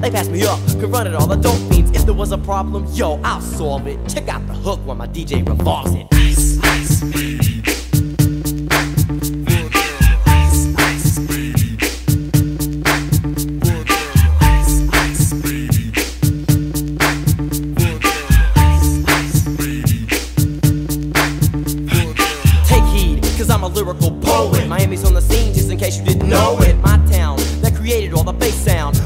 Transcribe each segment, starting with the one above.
They passed me up, could run it all the dope fiends. If there was a problem, yo, I'll solve it. Check out the hook while my DJ revolves it. Ice, ice, baby. Ice, ice, baby. Ice, ice, baby. Ice, ice, baby. Take heed, I'm a lyrical poet. Miami's on the scene, just in case you didn't know it. My town that created all the bass.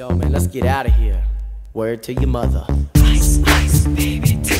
Yo, man, let's get out of here. Word to your mother. ice, ice, baby.